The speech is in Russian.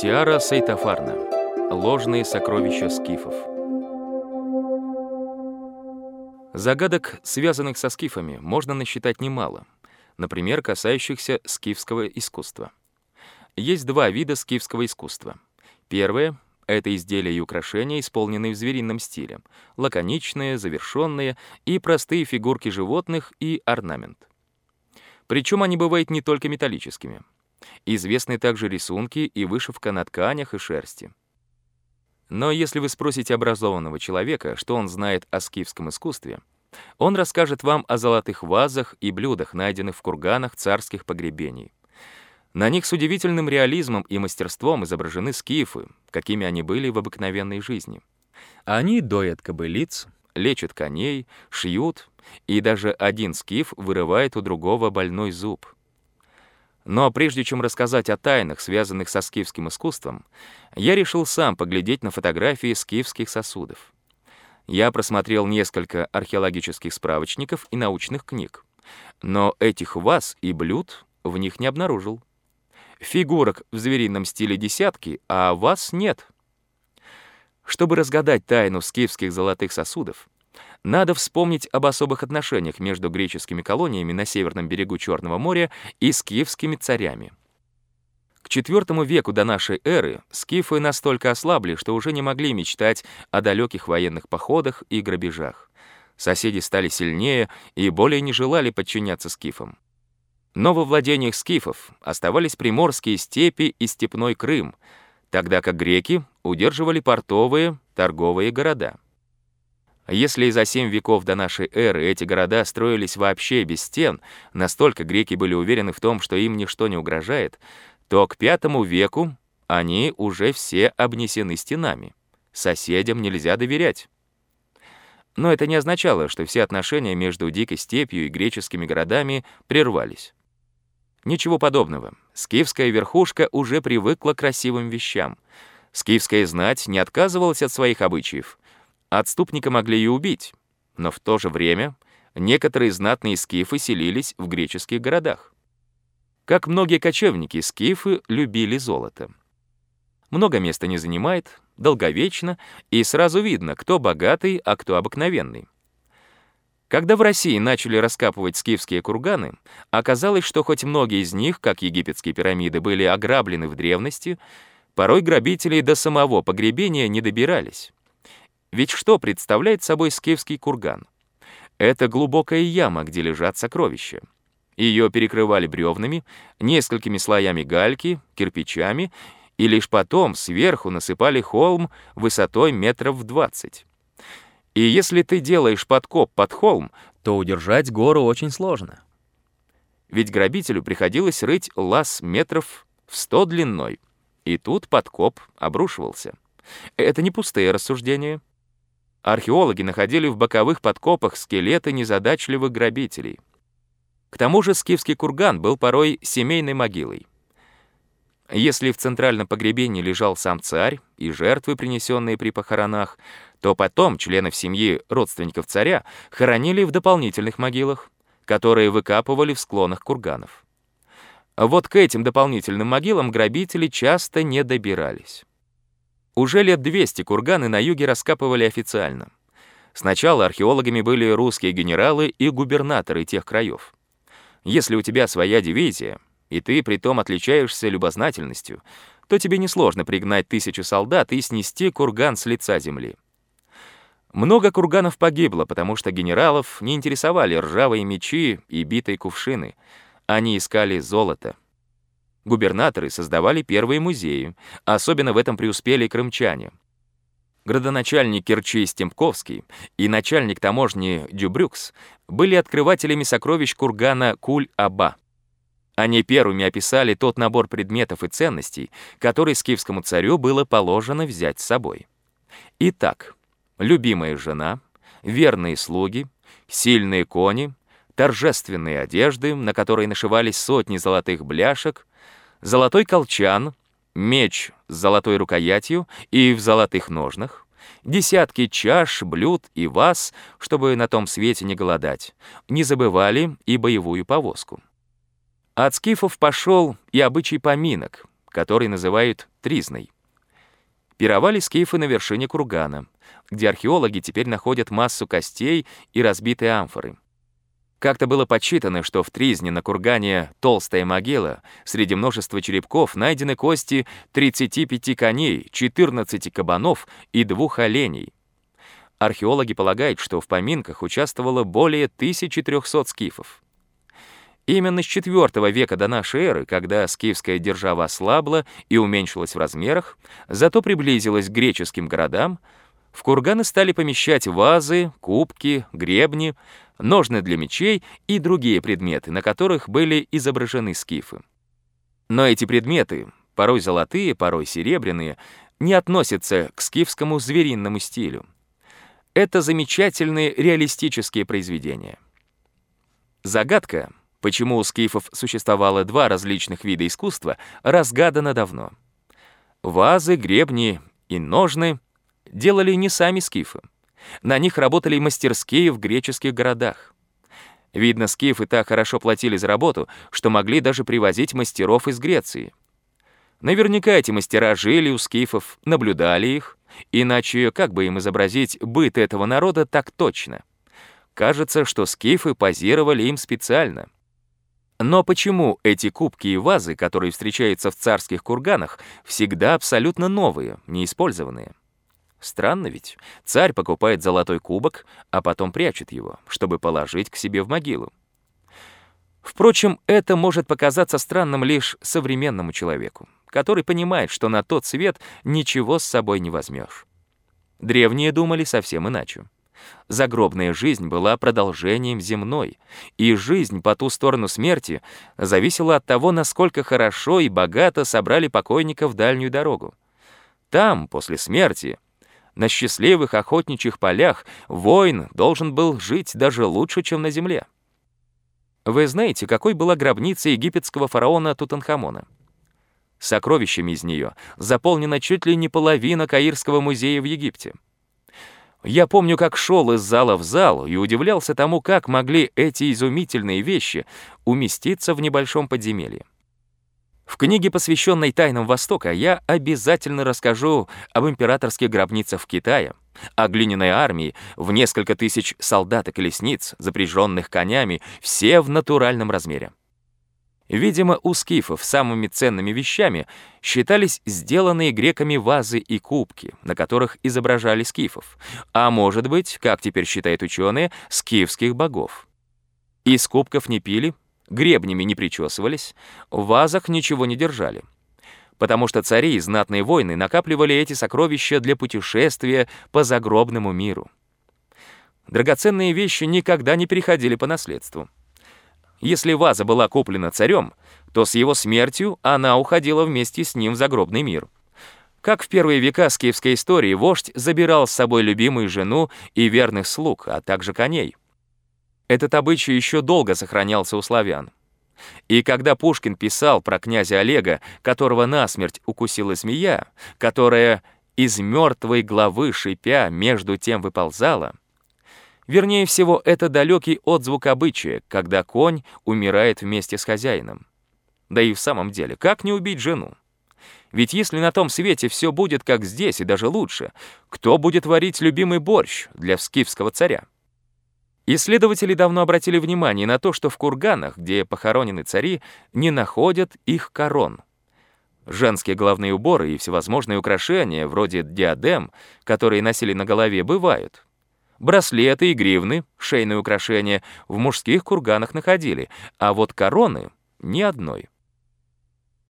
Тиара Сейтафарна. Ложные сокровища скифов. Загадок, связанных со скифами, можно насчитать немало, например, касающихся скифского искусства. Есть два вида скифского искусства. Первое — это изделия и украшения, исполненные в зверином стиле, лаконичные, завершенные и простые фигурки животных и орнамент. Причем они бывают не только металлическими — Известны также рисунки и вышивка на тканях и шерсти. Но если вы спросите образованного человека, что он знает о скифском искусстве, он расскажет вам о золотых вазах и блюдах, найденных в курганах царских погребений. На них с удивительным реализмом и мастерством изображены скифы, какими они были в обыкновенной жизни. Они доят кобылиц, лечат коней, шьют, и даже один скиф вырывает у другого больной зуб — но прежде чем рассказать о тайнах, связанных со скифским искусством, я решил сам поглядеть на фотографии скифских сосудов. Я просмотрел несколько археологических справочников и научных книг, но этих ваз и блюд в них не обнаружил. Фигурок в зверином стиле десятки, а вас нет. Чтобы разгадать тайну скифских золотых сосудов, надо вспомнить об особых отношениях между греческими колониями на северном берегу Черного моря и скифскими царями. К IV веку до нашей эры скифы настолько ослабли, что уже не могли мечтать о далеких военных походах и грабежах. Соседи стали сильнее и более не желали подчиняться скифам. Но во владениях скифов оставались приморские степи и степной Крым, тогда как греки удерживали портовые, торговые города. Если за семь веков до нашей эры эти города строились вообще без стен, настолько греки были уверены в том, что им ничто не угрожает, то к пятому веку они уже все обнесены стенами. Соседям нельзя доверять. Но это не означало, что все отношения между дикой степью и греческими городами прервались. Ничего подобного. Скифская верхушка уже привыкла к красивым вещам. Скифская знать не отказывалась от своих обычаев — Отступника могли и убить, но в то же время некоторые знатные скифы селились в греческих городах. Как многие кочевники, скифы любили золото. Много места не занимает, долговечно, и сразу видно, кто богатый, а кто обыкновенный. Когда в России начали раскапывать скифские курганы, оказалось, что хоть многие из них, как египетские пирамиды, были ограблены в древности, порой грабители до самого погребения не добирались. Ведь что представляет собой скифский курган? Это глубокая яма, где лежат сокровища. Ее перекрывали бревнами, несколькими слоями гальки, кирпичами, и лишь потом сверху насыпали холм высотой метров двадцать. И если ты делаешь подкоп под холм, то удержать гору очень сложно. Ведь грабителю приходилось рыть лаз метров в сто длиной, и тут подкоп обрушивался. Это не пустые рассуждения. Археологи находили в боковых подкопах скелеты незадачливых грабителей. К тому же скифский курган был порой семейной могилой. Если в центральном погребении лежал сам царь и жертвы, принесенные при похоронах, то потом членов семьи родственников царя хоронили в дополнительных могилах, которые выкапывали в склонах курганов. Вот к этим дополнительным могилам грабители часто не добирались. Уже лет 200 курганы на юге раскапывали официально. Сначала археологами были русские генералы и губернаторы тех краев. Если у тебя своя дивизия, и ты при том отличаешься любознательностью, то тебе несложно пригнать тысячу солдат и снести курган с лица земли. Много курганов погибло, потому что генералов не интересовали ржавые мечи и битые кувшины. Они искали золото. Губернаторы создавали первые музеи, особенно в этом преуспели крымчане. Градоначальник Керчи Стемпковский и начальник таможни Дюбрюкс были открывателями сокровищ кургана Куль-Аба. Они первыми описали тот набор предметов и ценностей, который скифскому царю было положено взять с собой. Итак, любимая жена, верные слуги, сильные кони, торжественные одежды, на которые нашивались сотни золотых бляшек, золотой колчан, меч с золотой рукоятью и в золотых ножнах, десятки чаш, блюд и ваз, чтобы на том свете не голодать. Не забывали и боевую повозку. От скифов пошел и обычай поминок, который называют Тризной. Пировали скифы на вершине кургана, где археологи теперь находят массу костей и разбитые амфоры. Как-то было подсчитано, что в Тризне на кургане «Толстая могила» среди множества черепков найдены кости 35 коней, 14 кабанов и двух оленей. Археологи полагают, что в поминках участвовало более 1300 скифов. Именно с IV века до нашей эры, когда скифская держава ослабла и уменьшилась в размерах, зато приблизилась к греческим городам, в курганы стали помещать вазы, кубки, гребни, ножны для мечей и другие предметы, на которых были изображены скифы. Но эти предметы, порой золотые, порой серебряные, не относятся к скифскому зверинному стилю. Это замечательные реалистические произведения. Загадка, почему у скифов существовало два различных вида искусства, разгадана давно. Вазы, гребни и ножны делали не сами скифы. На них работали мастерские в греческих городах. Видно, скифы так хорошо платили за работу, что могли даже привозить мастеров из Греции. Наверняка эти мастера жили у скифов, наблюдали их, иначе как бы им изобразить быт этого народа так точно? Кажется, что скифы позировали им специально. Но почему эти кубки и вазы, которые встречаются в царских курганах, всегда абсолютно новые, неиспользованные? Странно ведь. Царь покупает золотой кубок, а потом прячет его, чтобы положить к себе в могилу. Впрочем, это может показаться странным лишь современному человеку, который понимает, что на тот свет ничего с собой не возьмешь. Древние думали совсем иначе. Загробная жизнь была продолжением земной, и жизнь по ту сторону смерти зависела от того, насколько хорошо и богато собрали покойника в дальнюю дорогу. Там, после смерти, на счастливых охотничьих полях воин должен был жить даже лучше, чем на земле. Вы знаете, какой была гробница египетского фараона Тутанхамона? Сокровищами из нее заполнена чуть ли не половина Каирского музея в Египте. Я помню, как шел из зала в зал и удивлялся тому, как могли эти изумительные вещи уместиться в небольшом подземелье. В книге, посвященной тайнам Востока, я обязательно расскажу об императорских гробницах в Китае, о глиняной армии в несколько тысяч солдат и колесниц, запряженных конями, все в натуральном размере. Видимо, у скифов самыми ценными вещами считались сделанные греками вазы и кубки, на которых изображали скифов, а может быть, как теперь считают ученые, скифских богов. Из кубков не пили, гребнями не причесывались, в вазах ничего не держали. Потому что цари и знатные войны накапливали эти сокровища для путешествия по загробному миру. Драгоценные вещи никогда не переходили по наследству. Если ваза была куплена царем, то с его смертью она уходила вместе с ним в загробный мир. Как в первые века скифской истории вождь забирал с собой любимую жену и верных слуг, а также коней. Этот обычай еще долго сохранялся у славян. И когда Пушкин писал про князя Олега, которого насмерть укусила змея, которая из мертвой главы шипя между тем выползала, вернее всего, это далекий отзвук обычая, когда конь умирает вместе с хозяином. Да и в самом деле, как не убить жену? Ведь если на том свете все будет как здесь и даже лучше, кто будет варить любимый борщ для скифского царя? Исследователи давно обратили внимание на то, что в курганах, где похоронены цари, не находят их корон. Женские головные уборы и всевозможные украшения, вроде диадем, которые носили на голове, бывают. Браслеты и гривны, шейные украшения, в мужских курганах находили, а вот короны — ни одной.